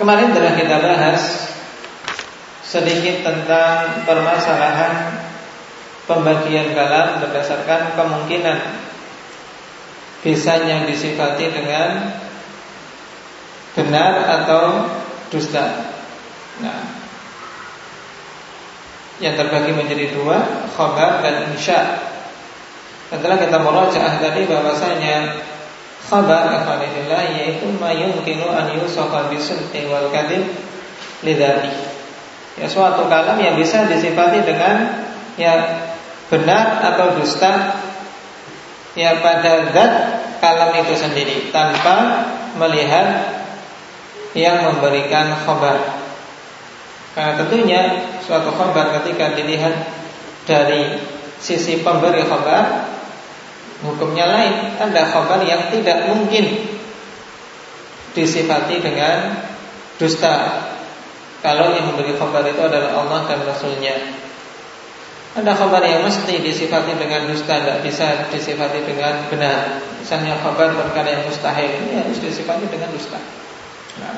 Kemarin telah kita bahas sedikit tentang permasalahan pembagian kalam berdasarkan kemungkinan bisanya disifati dengan benar atau dusta. Nah, yang terbagi menjadi dua, khabar dan insya. Setelah kita merajaah tadi bahwasanya khabar akhwanillah yaitu ma yumkinu an yusafa bisidqi wal kadhib lidzati. Ya suatu kalam yang bisa disifati dengan ya benar atau dusta ya pada zat kalam itu sendiri tanpa melihat yang memberikan khabar. Karena tentunya suatu khabar ketika dilihat dari sisi pemberi khabar Hukumnya lain Ada khabar yang tidak mungkin Disifati dengan Dusta. Kalau yang memberi khabar itu adalah Allah dan Rasulnya. Ada khabar yang mesti disifati dengan dusta Tidak bisa disifati dengan benar. Misalnya khabar perkara yang mustahil Ini harus disifati dengan dusta. Nah,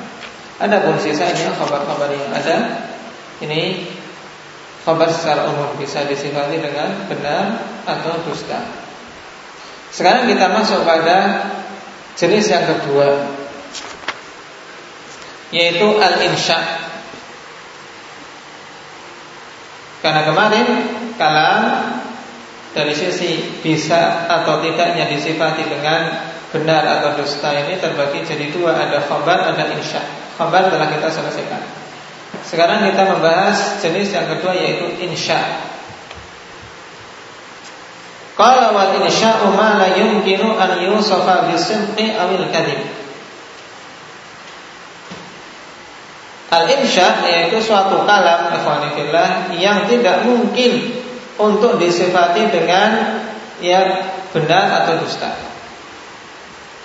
Ada pun sisanya khabar-khabar yang ada Ini Khabar secara umum bisa disifati dengan benar atau dusta sekarang kita masuk pada jenis yang kedua yaitu al-insya. Karena kemarin kalam dari sisi bisa atau tidaknya disifati dengan benar atau dusta ini terbagi jadi dua, ada khabar, ada insya. Khabar telah kita selesaikan. Sekarang kita membahas jenis yang kedua yaitu insya. Qala wal insya'u ma la yumkinu an yusafa kadhib. Al-insya yaitu suatu kalam ikhwanifillah yang tidak mungkin untuk disifati dengan yang benar atau dusta.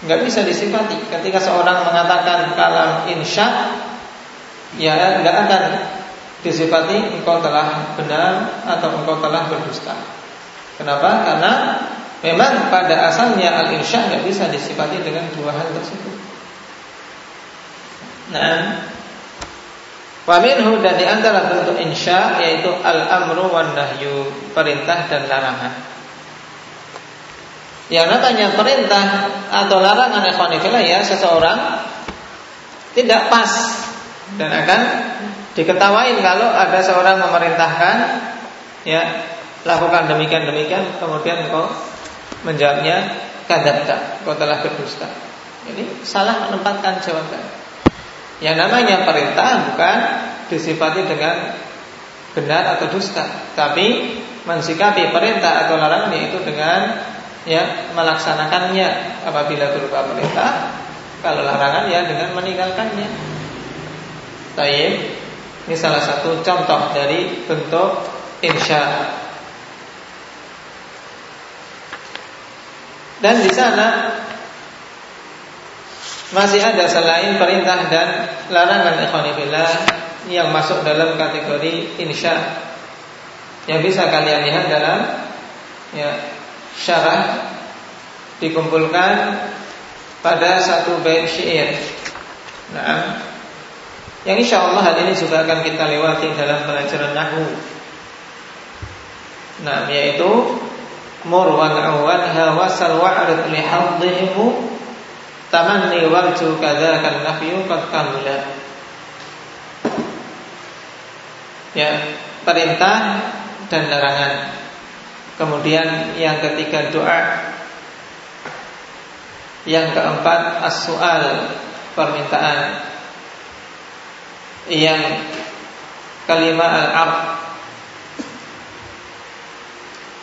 Enggak bisa disifati. Ketika seorang mengatakan kalam insya, ya enggak akan disifati engkau telah benar atau engkau telah berdusta. Kenapa? Karena memang pada asalnya al-insya nggak bisa disifati dengan dua hal tersebut. Nah, Waminhu dan di antara bentuk insya yaitu al-amru wan nahyu, perintah dan larangan. Yang namanya perintah atau larangan ikhwanifillah ya seseorang tidak pas dan akan diketawain kalau ada seorang memerintahkan ya lakukan demikian demikian kemudian engkau menjawabnya kadabta kau telah berdusta. Ini salah menempatkan jawaban. Yang namanya perintah bukan disifati dengan benar atau dusta tapi mensikapi perintah atau larangan yaitu dengan ya melaksanakannya apabila berupa perintah kalau larangan ya dengan meninggalkannya. Taib ini salah satu contoh dari bentuk insya Dan di sana masih ada selain perintah dan larangan ikhwanifillah yang masuk dalam kategori insya yang bisa kalian lihat dalam ya syarah dikumpulkan pada satu bait syair. Nah, yang insya Allah hal ini juga akan kita lewati dalam pelajaran nahu. Nah, yaitu mur wa awanha wasal wa'rid li hadhihimu tamanni warju kadzaka nafyu qad kamila ya perintah dan larangan. Kemudian yang ketiga doa. Yang keempat as-su'al permintaan. Yang kelima al-ard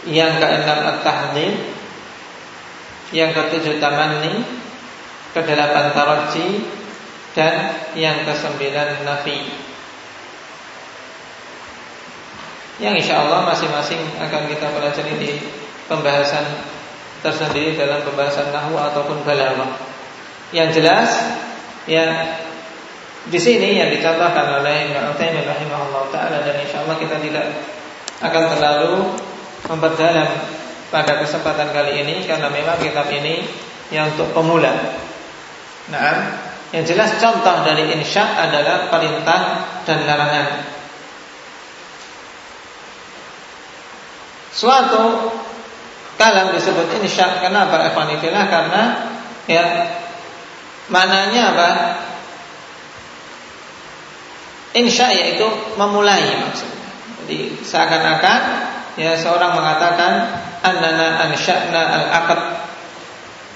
yang keenam at-tahdim Yang ketujuh tamanni Kedelapan taraji dan yang kesembilan nafi. Yang insya Allah masing-masing akan kita pelajari di pembahasan tersendiri dalam pembahasan nahwu ataupun balaghah. Yang jelas, ya di sini yang dicontohkan oleh Ibnu Utsaimin rahimahullah taala dan insya Allah kita tidak akan terlalu memperdalam pada kesempatan kali ini karena memang kitab ini yang untuk pemula. Nah, yang jelas contoh dari insya adalah perintah dan larangan. Suatu kalam disebut insya kenapa Evanifillah karena ya mananya apa? Insya yaitu memulai maksudnya. Jadi seakan-akan ya seorang mengatakan annana ansya'na al-aqd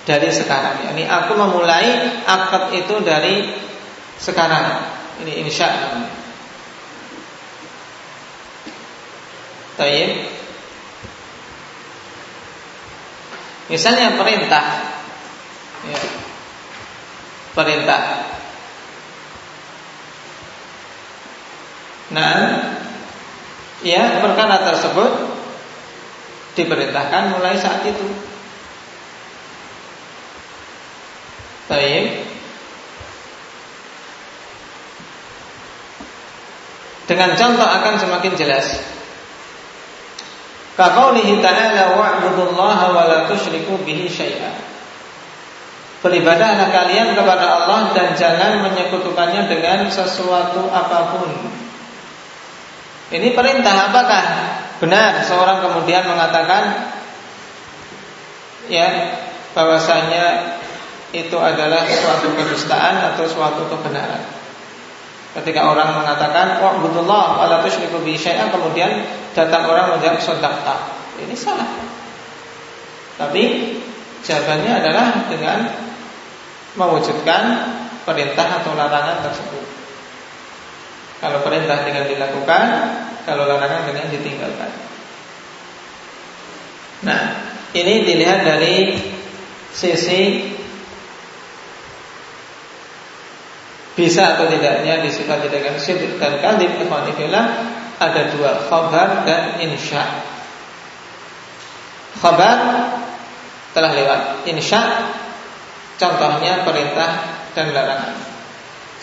dari sekarang. Yani aku memulai akad itu dari sekarang. Ini insya namanya. Tayyib. Misalnya perintah. Ya. Perintah. Nah, ya perkara tersebut diperintahkan mulai saat itu. Baik. Dengan contoh akan semakin jelas. Kaqaulihi ta'ala wa'budullaha wa la tusyriku bihi syai'a. Beribadahlah kalian kepada Allah dan jangan menyekutukannya dengan sesuatu apa pun. Ini perintah apakah? Benar seorang kemudian mengatakan ya bahwasanya itu adalah suatu kedustaan atau suatu kebenaran. Ketika orang mengatakan wa'budullah wa la tusyriku bi syai'an kemudian datang orang menjawab sedekah. Ini salah. Tapi jawabannya adalah dengan mewujudkan perintah atau larangan tersebut. Kalau perintah dengan dilakukan, kalau larangan dengan ditinggalkan. Nah, ini dilihat dari sisi bisa atau tidaknya disifati dengan syirik dan kalib ikhwanifillah ada dua khabar dan insya khabar telah lewat insya contohnya perintah dan larangan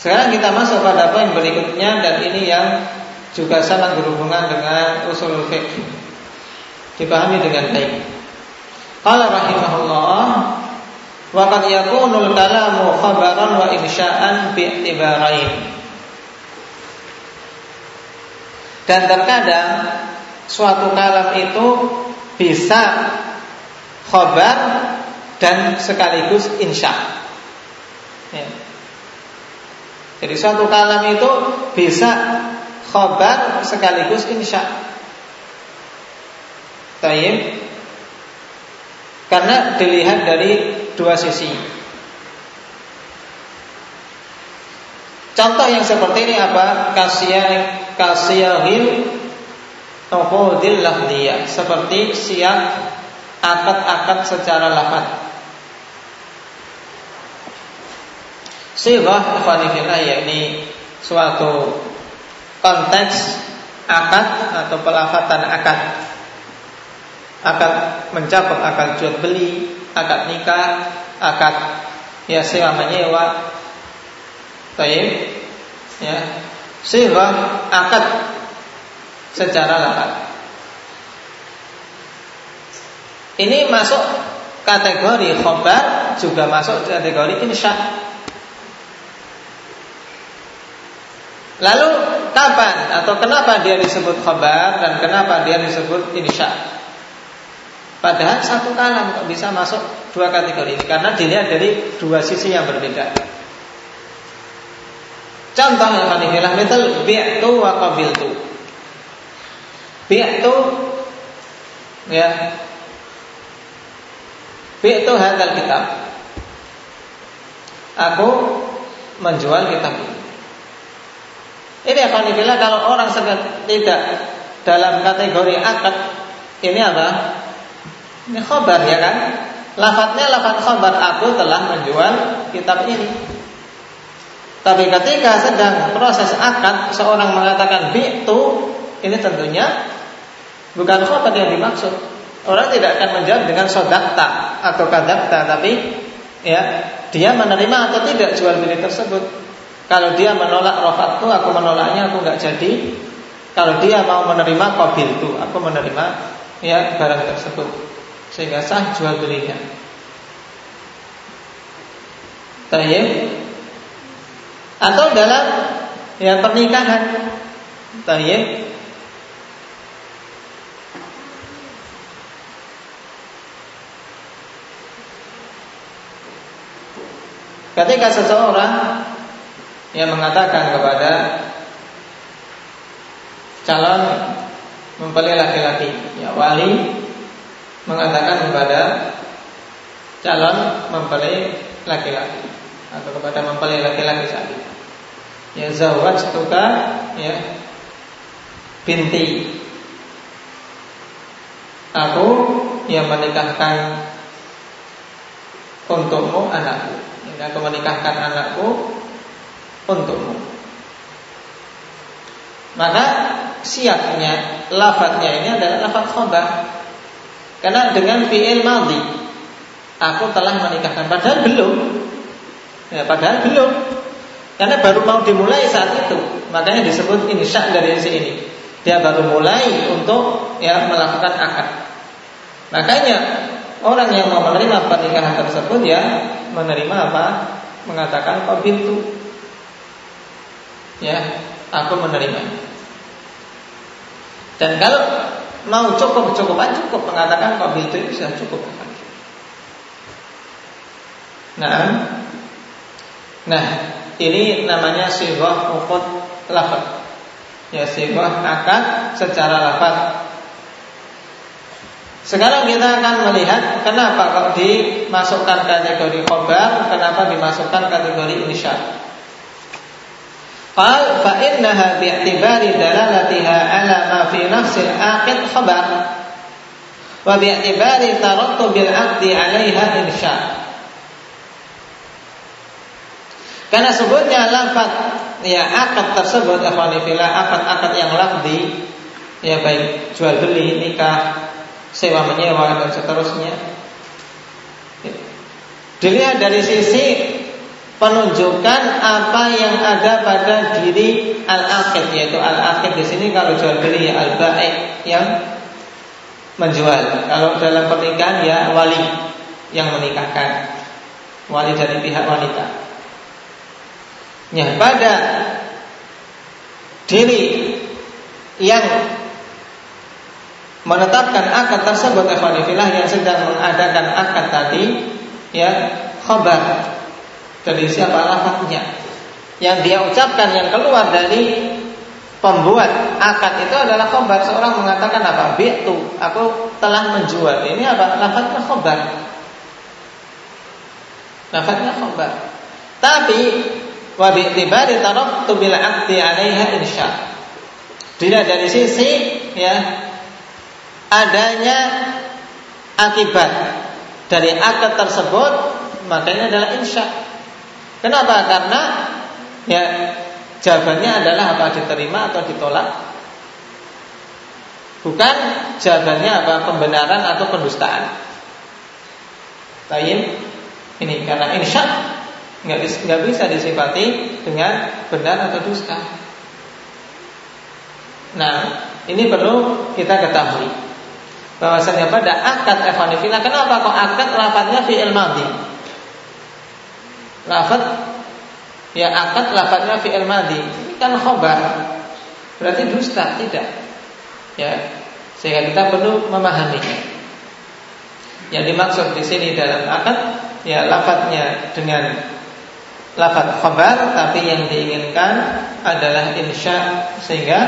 sekarang kita masuk pada poin berikutnya dan ini yang juga sangat berhubungan dengan usul fiqh dipahami dengan baik Qala rahimahullah wa qad yakunul kalamu khabaran wa insya'an bi'tibarain dan terkadang suatu kalam itu bisa khabar dan sekaligus insya. Ya. Jadi suatu kalam itu bisa khabar sekaligus insya. Tayyib. Karena dilihat dari dua sisi. Contoh yang seperti ini apa? Kasiyah kasiyahil uqudil lahdiyah seperti siap akad-akad secara lafaz. Sirah ikhwanifillah yakni suatu konteks akad atau pelafatan akad akad mencakup akad jual beli akad nikah, akad ya sewa menyewa. Baik. Ya. Sewa akad secara lafaz. Ini masuk kategori khobar juga masuk kategori insya. Lalu kapan atau kenapa dia disebut khobar dan kenapa dia disebut insya? Padahal satu kalam kok bisa masuk dua kategori ini karena dilihat dari dua sisi yang berbeda. Contoh yang manihilah metal bi'tu wa qabiltu. Bi'tu ya Bi'tu hadal kitab. Aku menjual kitab ini. Ini akan dibilang kalau orang tidak dalam kategori akad ini apa? Ini khobar ya kan? Lafadznya lafadz khobar aku telah menjual kitab ini. Tapi ketika sedang proses akad seorang mengatakan bi'tu, ini tentunya bukan khobar yang dimaksud. Orang tidak akan menjawab dengan sodakta atau kadakta, tapi ya dia menerima atau tidak jual beli tersebut. Kalau dia menolak rofat itu, aku menolaknya, aku nggak jadi. Kalau dia mau menerima kobil itu, aku menerima ya barang tersebut, sehingga sah jual belinya. Tayyib atau dalam ya pernikahan tayyib Ketika seseorang yang mengatakan kepada calon mempelai laki-laki, ya wali mengatakan kepada calon mempelai laki-laki atau kepada mempelai laki-laki saat. Ya zawaj tuka ya binti aku yang menikahkan untukmu anakku. Ya, aku menikahkan anakku untukmu. Maka siapnya, lafadznya ini adalah lafadz khobar. Karena dengan fi'il madhi Aku telah menikahkan Padahal belum Ya, padahal belum. Karena baru mau dimulai saat itu. Makanya disebut insya dari si ini. Dia baru mulai untuk ya melakukan akad. Makanya orang yang mau menerima pernikahan tersebut ya menerima apa? Mengatakan kau. Ya, aku menerima. Dan kalau mau cukup cukup aja cukup mengatakan kau itu sudah cukup. Nah, Nah, ini namanya sirah ukut lafad. Ya, sirah akad secara lafad. Sekarang kita akan melihat kenapa kalau dimasukkan kategori khobar, kenapa dimasukkan kategori insya. Qal fa innaha bi'tibari dalalatiha ala ma fi aqid khabar wa bi'tibari tarattubil 'aqdi. Karena sebutnya lafaz ya akad tersebut akhwanifillah akad-akad yang lafzi ya baik jual beli, nikah, sewa menyewa dan seterusnya. Dilihat dari sisi penunjukan apa yang ada pada diri al-aqid yaitu al-aqid di sini kalau jual beli ya al-bai' yang menjual. Kalau dalam pernikahan ya wali yang menikahkan. Wali dari pihak wanita ya, pada diri yang menetapkan akad tersebut ikhwanifillah yang sedang mengadakan akad tadi ya khabar dari siapa lafaznya yang dia ucapkan yang keluar dari pembuat akad itu adalah khabar seorang mengatakan apa? Bi'tu aku telah menjual. Ini apa? Lafaznya khabar lafaznya khabar tapi wa bi'tibari tarattu bil 'aqdi 'alaiha insya. Dilihat dari sisi ya adanya akibat dari akad tersebut makanya adalah insya. Kenapa? Karena ya jawabannya adalah apa diterima atau ditolak. Bukan jawabannya apa pembenaran atau pendustaan. Tayyib ini karena insya nggak bisa, nggak bisa disifati dengan benar atau dusta. Nah, ini perlu kita ketahui bahwasanya pada akad evanifina kenapa kok akad lafadznya fi'il madhi? Lafad ya akad lafadznya fi'il madhi. Ini kan khobar. Berarti dusta, tidak. Ya, sehingga kita perlu memahaminya. Yang dimaksud di sini dalam akad ya lafadznya dengan lafaz khabar tapi yang diinginkan adalah insya sehingga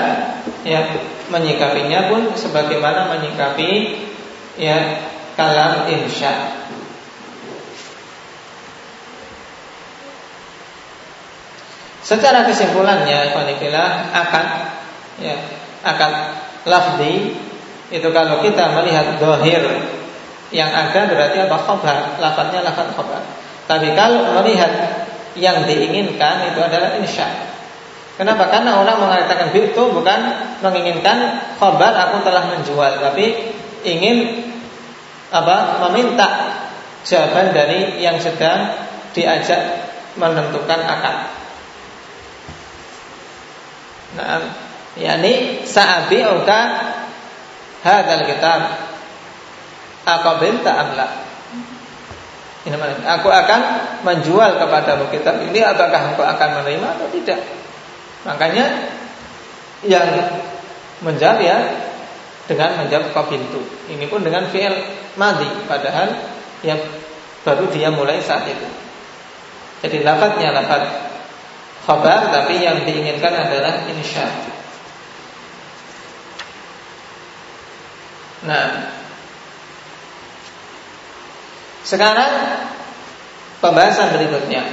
ya menyikapinya pun sebagaimana menyikapi ya kalam insya. Secara kesimpulannya ikhwanillah akan ya akan lafdi itu kalau kita melihat dohir yang ada berarti apa khabar lafadznya lafaz khabar. Tapi kalau melihat yang diinginkan itu adalah insya. Kenapa? Karena orang mengatakan itu bukan menginginkan khabar aku telah menjual, tapi ingin apa? meminta jawaban dari yang sedang diajak menentukan akad. Nah, yakni sa'abi uka hadal kitab aqabilta amla. Ini Aku akan menjual kepada kitab ini apakah engkau akan menerima atau tidak? Makanya yang menjawab ya dengan menjawab qabiltu. Ini pun dengan fi'il madi padahal yang baru dia mulai saat itu. Jadi lafadznya lafad khabar tapi yang diinginkan adalah insya. Nah, sekarang pembahasan berikutnya.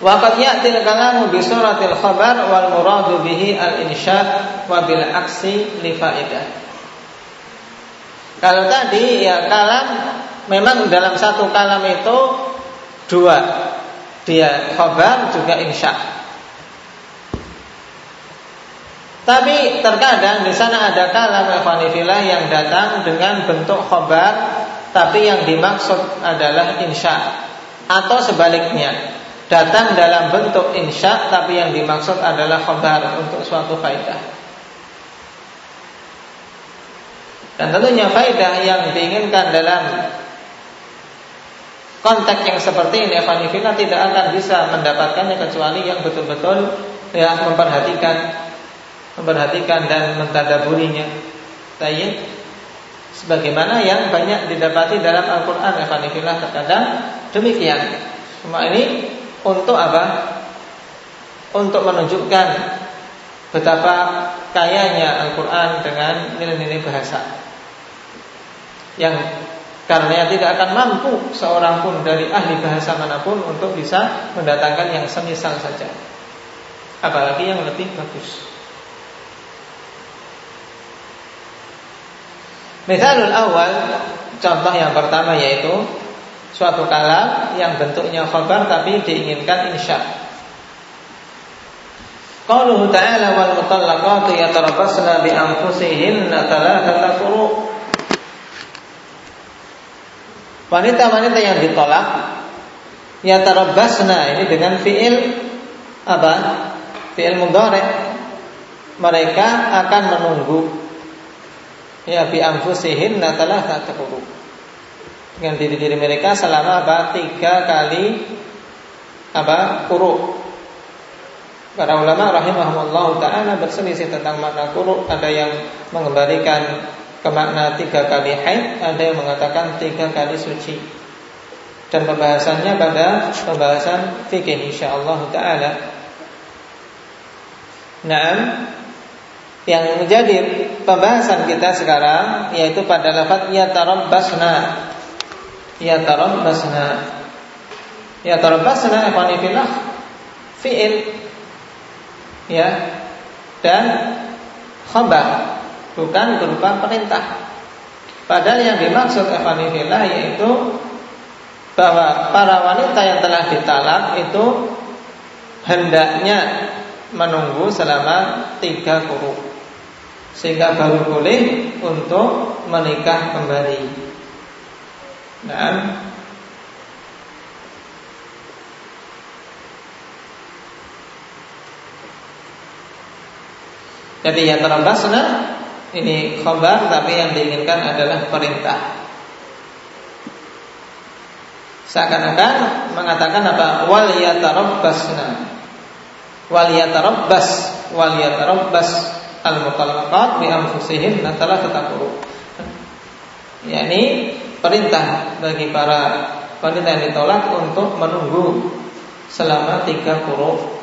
Waqad ya'til kalamu bi suratil khabar wal muradu bihi al insya wa bil aksi li faidah. Kalau tadi ya kalam memang dalam satu kalam itu dua dia khabar juga insya. Tapi terkadang di sana ada kalam ikhwanifillah yang datang dengan bentuk khabar tapi yang dimaksud adalah insya atau sebaliknya datang dalam bentuk insya tapi yang dimaksud adalah khabar untuk suatu faidah. Dan tentunya faidah yang diinginkan dalam konteks yang seperti ini Evanifina tidak akan bisa mendapatkannya kecuali yang betul-betul ya memperhatikan memperhatikan dan mentadaburinya. Tayyib sebagaimana yang banyak didapati dalam Al-Qur'an Evanifina terkadang demikian. Semua ini untuk apa? Untuk menunjukkan betapa kayanya Al-Quran dengan nilai-nilai bahasa yang karena tidak akan mampu seorang pun dari ahli bahasa mana pun untuk bisa mendatangkan yang semisal saja. Apalagi yang lebih bagus. Misalul awal Contoh yang pertama yaitu Suatu kalam yang bentuknya khabar Tapi diinginkan insya Qauluhu ta'ala wal mutallaqatu yatarabbasna bi anfusihinna thalathata Wanita-wanita yang ditolak ya tarabbasna ini dengan fiil apa? Fiil mudhari. Mereka akan menunggu ya bi anfusihinna thalathata quru. Dengan diri-diri mereka selama apa? Tiga kali apa? Quru. Para ulama rahimahumullah taala berselisih tentang makna quru. Ada yang mengembalikan ke makna tiga kali haid, ada yang mengatakan tiga kali suci. Dan pembahasannya pada pembahasan fikih insyaallah taala. Nah, yang menjadi pembahasan kita sekarang yaitu pada lafaz ya tarabbasna. Ya tarabbasna. Ya tarabbasna ikhwanifillah fi'il ya dan khabar bukan berupa perintah. Padahal yang dimaksud evanifillah yaitu bahwa para wanita yang telah ditalak itu hendaknya menunggu selama tiga kuru sehingga baru boleh untuk menikah kembali. Dan jadi yang terambasna ini khobar tapi yang diinginkan adalah perintah. Seakan-akan mengatakan apa? Wal yatarabbasna. Wal yatarabbas wal yatarabbas al mutallaqat bi anfusihin telah tetapuru. yakni perintah bagi para wanita yang ditolak untuk menunggu selama tiga huruf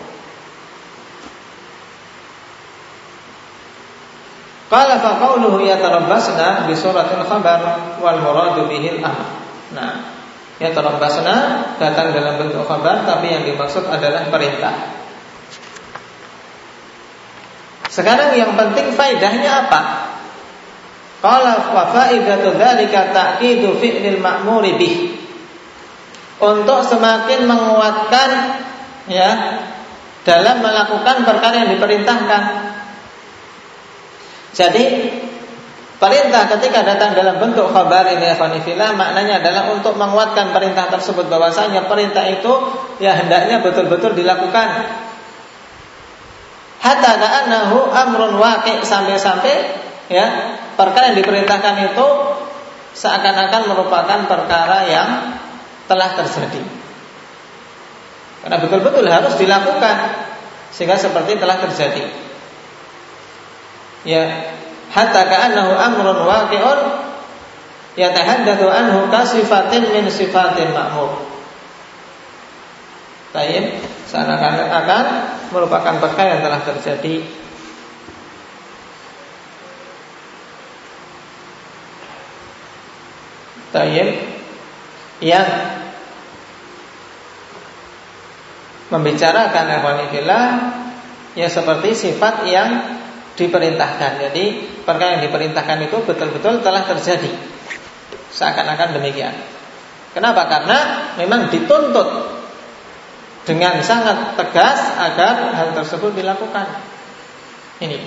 Qala fa qawluhu yatarabbasna bi suratil khabar wal muradu bihil amr. Nah, yatarabbasna datang dalam bentuk khabar tapi yang dimaksud adalah perintah. Sekarang yang penting faidahnya apa? Qala wa faidatu dzalika ta'kidu fi'lil ma'muri bih. untuk semakin menguatkan ya dalam melakukan perkara yang diperintahkan. Jadi Perintah ketika datang dalam bentuk khabar ini khonifillah maknanya adalah untuk menguatkan perintah tersebut bahwasanya perintah itu ya hendaknya betul-betul dilakukan. Hatta ka'annahu amrun waqi' sampai-sampai ya perkara yang diperintahkan itu seakan-akan merupakan perkara yang telah terjadi. Karena betul-betul harus dilakukan sehingga seperti telah terjadi. Ya, hatta ka'annahu amrun waqi'un yatahaddatsu anhu kasifatin min sifatin ma'mur. Tayyib seakan akan merupakan perkara yang telah terjadi Tayyib yang membicarakan ikhwanifillah ya seperti sifat yang diperintahkan. Jadi perkara yang diperintahkan itu betul-betul telah terjadi. Seakan-akan demikian. Kenapa? Karena memang dituntut dengan sangat tegas agar hal tersebut dilakukan. Ini.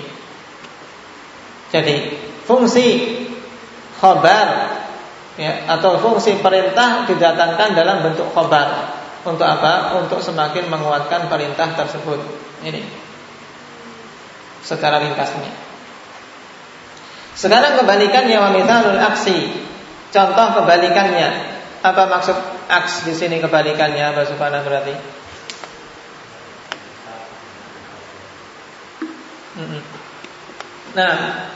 Jadi fungsi khobar ya, atau fungsi perintah didatangkan dalam bentuk khobar. Untuk apa? Untuk semakin menguatkan perintah tersebut. Ini secara ringkasnya. Sekarang kebalikannya wa mithalul aksi. Contoh kebalikannya. Apa maksud aks di sini kebalikannya apa subhanahu berarti? Nah,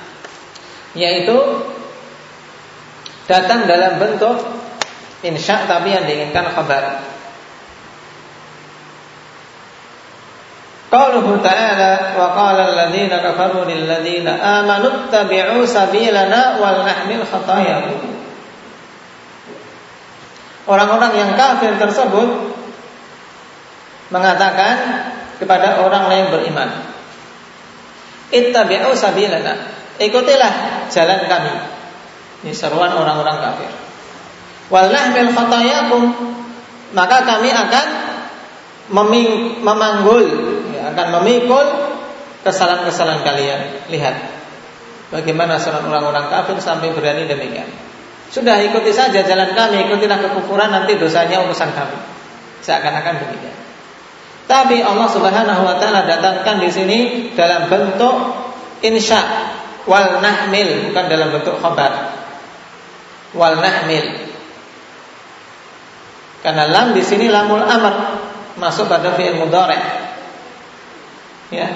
yaitu datang dalam bentuk insya tapi yang diinginkan khabar. Qauluhu ta'ala wa qala alladziina kafaru lil ladziina aamanu ittabi'u sabilana wal nahmil. Orang-orang yang kafir tersebut mengatakan kepada orang lain beriman. Ittabi'u sabilana. Ikutilah jalan kami. Ini seruan orang-orang kafir. Wal nahmil. Maka kami akan memanggul akan memikul kesalahan-kesalahan kalian. Lihat bagaimana seorang orang-orang kafir sampai berani demikian. Sudah ikuti saja jalan kami, ikutilah kekufuran nanti dosanya urusan kami. Seakan-akan demikian. Tapi Allah Subhanahu wa taala datangkan di sini dalam bentuk insya wal nahmil bukan dalam bentuk khabar. Wal nahmil. Karena lam di sini lamul amr masuk pada fi'il mudhari'. Ya.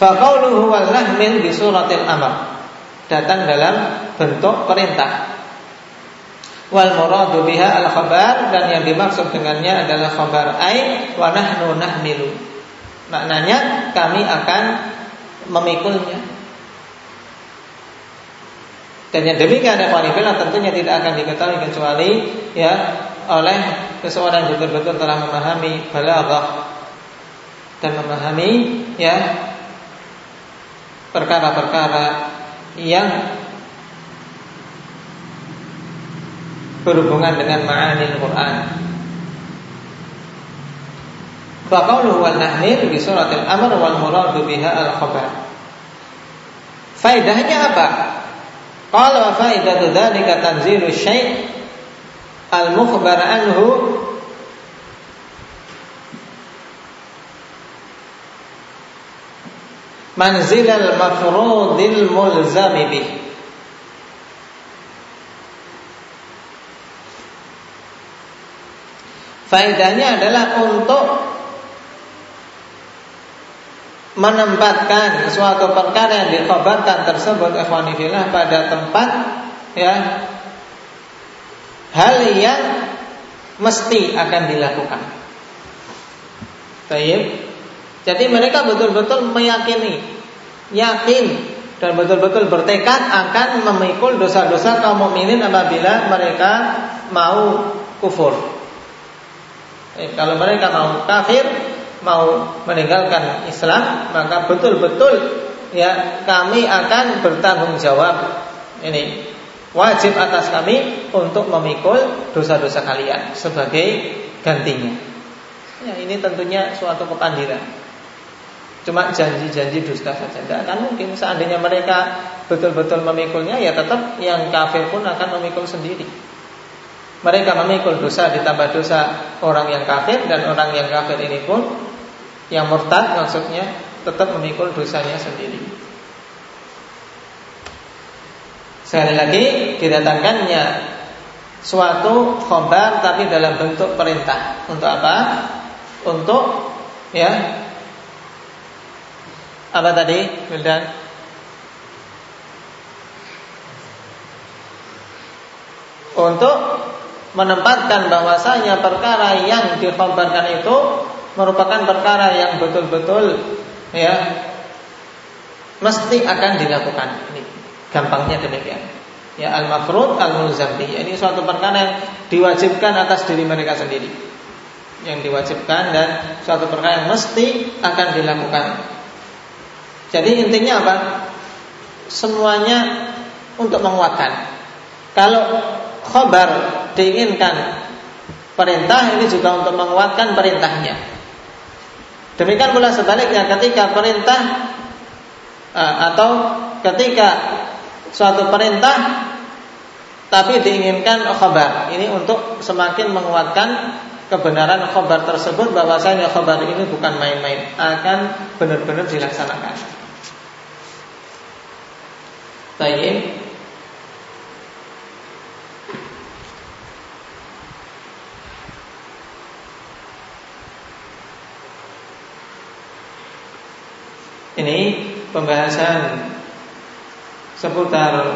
Faqauluhu wal nahmil di suratil amr. Datang dalam bentuk perintah. Wal muradu biha al khabar dan yang dimaksud dengannya adalah khabar ai wa nahnu nahmilu. Maknanya kami akan memikulnya. Dan yang demikian ada wanita tentunya tidak akan diketahui kecuali ya oleh seseorang yang betul-betul telah memahami balaghah dan memahami ya perkara-perkara yang berhubungan dengan ma'ani Al-Quran. Faqauluhu wal nahmil di surat Al-Amr wal muradu biha al-khabar. Faidahnya apa? Qala faidatu dzalika tanzilu syai' al-mukhbar anhu manzilal mafrudil mulzami bih Faedahnya adalah untuk menempatkan suatu perkara yang dikhabarkan tersebut ikhwanifillah pada tempat ya hal yang mesti akan dilakukan. Baik. Jadi mereka betul-betul meyakini, yakin dan betul-betul bertekad akan memikul dosa-dosa kaum mukminin apabila mereka mau kufur. Eh, kalau mereka mau kafir, mau meninggalkan Islam, maka betul-betul ya kami akan bertanggung jawab. Ini wajib atas kami untuk memikul dosa-dosa kalian sebagai gantinya. Ya, ini tentunya suatu kepandiran. Cuma janji-janji dusta saja. Tidak akan mungkin seandainya mereka betul-betul memikulnya, ya tetap yang kafir pun akan memikul sendiri. Mereka memikul dosa ditambah dosa orang yang kafir dan orang yang kafir ini pun yang murtad maksudnya tetap memikul dosanya sendiri. Sekali lagi didatangkannya suatu khobar tapi dalam bentuk perintah. Untuk apa? Untuk ya apa tadi, Wildan? Untuk menempatkan bahwasanya perkara yang dikhabarkan itu merupakan perkara yang betul-betul ya mesti akan dilakukan. Ini gampangnya demikian. Ya al-mafrud al-mulzam Ini suatu perkara yang diwajibkan atas diri mereka sendiri. Yang diwajibkan dan suatu perkara yang mesti akan dilakukan. Jadi intinya apa? Semuanya untuk menguatkan. Kalau khobar diinginkan perintah ini juga untuk menguatkan perintahnya. Demikian pula sebaliknya ketika perintah uh, atau ketika suatu perintah tapi diinginkan khobar ini untuk semakin menguatkan kebenaran khobar tersebut bahwasanya khobar ini bukan main-main akan benar-benar dilaksanakan. Baik. Ini pembahasan seputar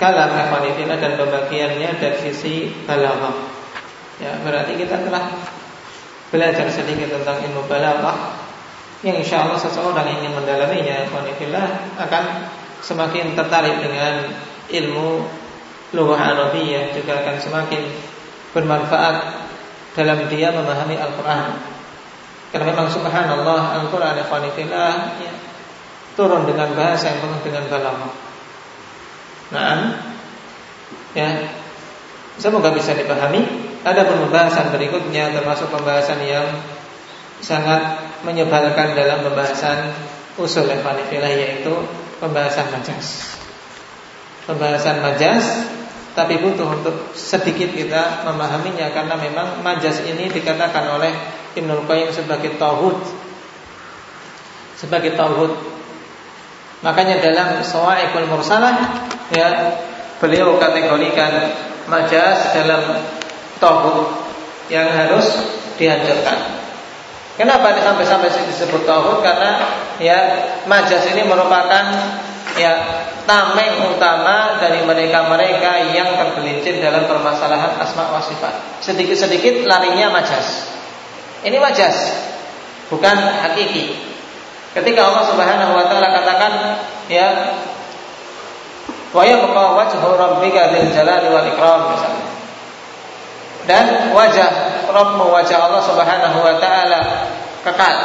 kalam ikhwanifillah dan pembagiannya dari sisi balaghah. Ya, berarti kita telah belajar sedikit tentang ilmu balaghah yang insya Allah seseorang ingin mendalaminya ikhwanifillah akan semakin tertarik dengan ilmu lughah Arabiyah juga akan semakin bermanfaat dalam dia memahami Al-Qur'an. Karena memang subhanallah Al-Qur'an ikhwanifillah ya, turun dengan bahasa yang penuh dengan balaghah. Nah, ya, semoga bisa dipahami. Ada pembahasan berikutnya termasuk pembahasan yang sangat menyebalkan dalam pembahasan usul al yaitu pembahasan majas. Pembahasan majas tapi butuh untuk sedikit kita memahaminya karena memang majas ini dikatakan oleh Ibnu Qayyim sebagai tauhid. Sebagai tauhid Makanya dalam Sawa'iqul Mursalah ya beliau kategorikan majas dalam tauhid yang harus dihancurkan. Kenapa sampai-sampai disebut tauhid? Karena ya majas ini merupakan ya tameng utama dari mereka-mereka yang tergelincir dalam permasalahan asma wa sifat. Sedikit-sedikit larinya majas. Ini majas, bukan hakiki. Ketika Allah Subhanahu wa taala katakan ya wa yabqa wajhu rabbika dzil jalali wal ikram misalnya. Dan wajah Rabbmu wajah Allah Subhanahu wa taala kekal.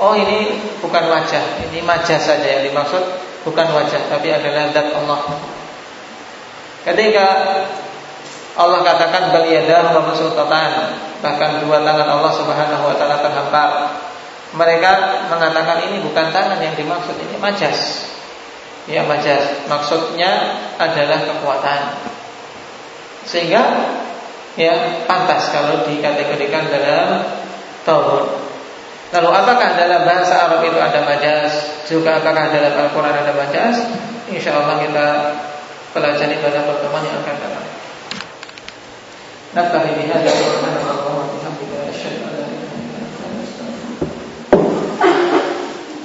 Oh ini bukan wajah, ini majaz saja yang dimaksud bukan wajah tapi adalah zat Allah. Ketika Allah katakan bal yadahu mabsuutatan, bahkan dua tangan Allah Subhanahu wa taala terhampar mereka mengatakan ini bukan tangan yang dimaksud ini majas. Ya majas. Maksudnya adalah kekuatan. Sehingga ya pantas kalau dikategorikan dalam tauhid. Lalu apakah dalam bahasa Arab itu ada majas? Juga apakah dalam Al-Quran ada majas? Insya Allah kita pelajari pada pertemuan yang akan datang. Naktahi bihadza